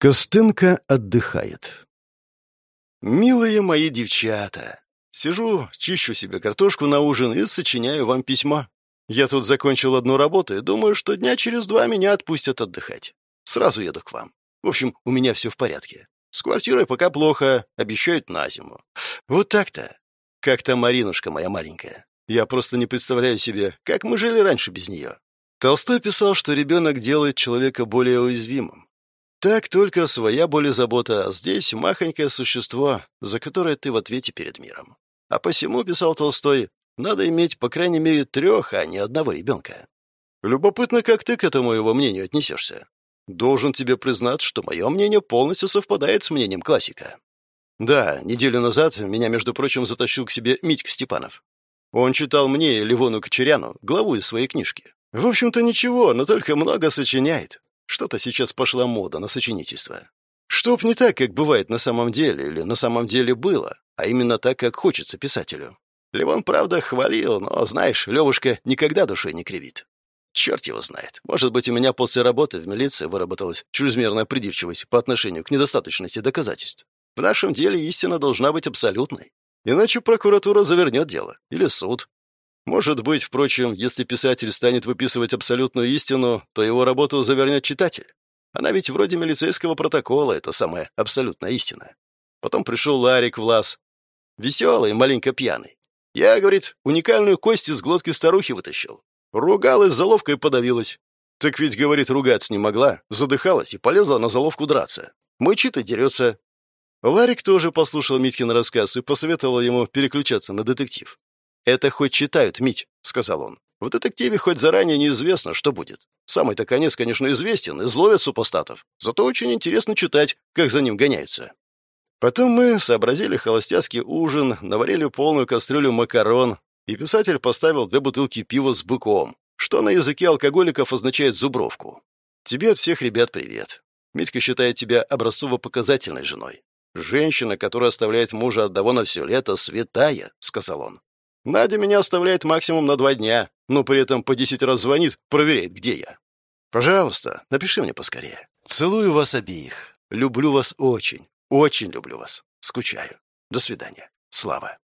Костынка отдыхает. «Милые мои девчата, сижу, чищу себе картошку на ужин и сочиняю вам письмо. Я тут закончил одну работу и думаю, что дня через два меня отпустят отдыхать. Сразу еду к вам. В общем, у меня все в порядке. С квартирой пока плохо, обещают на зиму. Вот так-то. Как-то Маринушка моя маленькая. Я просто не представляю себе, как мы жили раньше без нее. Толстой писал, что ребенок делает человека более уязвимым. Так только своя боль и забота, а здесь махонькое существо, за которое ты в ответе перед миром. А посему, писал Толстой, надо иметь по крайней мере трех, а не одного ребенка. Любопытно, как ты к этому его мнению отнесешься. Должен тебе признать, что мое мнение полностью совпадает с мнением классика. Да, неделю назад меня, между прочим, затащил к себе Митька Степанов. Он читал мне и Ливону Кочеряну главу из своей книжки. В общем-то, ничего, но только много сочиняет. Что-то сейчас пошла мода на сочинительство. Чтоб не так, как бывает на самом деле, или на самом деле было, а именно так, как хочется писателю. Левон, правда, хвалил, но, знаешь, Левушка никогда душой не кривит. Черт его знает. Может быть, у меня после работы в милиции выработалась чрезмерная придирчивость по отношению к недостаточности доказательств. В нашем деле истина должна быть абсолютной. Иначе прокуратура завернет дело. Или суд. Может быть, впрочем, если писатель станет выписывать абсолютную истину, то его работу завернет читатель. Она ведь вроде милицейского протокола, это самая абсолютная истина. Потом пришел Ларик Влас. Веселый, маленько пьяный. Я, говорит, уникальную кость из глотки старухи вытащил. Ругалась, заловкой подавилась. Так ведь, говорит, ругаться не могла, задыхалась и полезла на заловку драться. Мычит и дерется. Ларик тоже послушал Митькин рассказ и посоветовал ему переключаться на детектив. «Это хоть читают, Мить», — сказал он. «В детективе хоть заранее неизвестно, что будет. Самый-то конец, конечно, известен, изловят супостатов. Зато очень интересно читать, как за ним гоняются». Потом мы сообразили холостяцкий ужин, наварили полную кастрюлю макарон, и писатель поставил две бутылки пива с быком, что на языке алкоголиков означает зубровку. Тебе от всех ребят привет. Митька считает тебя образцово-показательной женой. Женщина, которая оставляет мужа одного на все лето, святая, — сказал он. Надя меня оставляет максимум на два дня, но при этом по десять раз звонит, проверяет, где я. Пожалуйста, напиши мне поскорее. Целую вас обеих. Люблю вас очень, очень люблю вас. Скучаю. До свидания. Слава.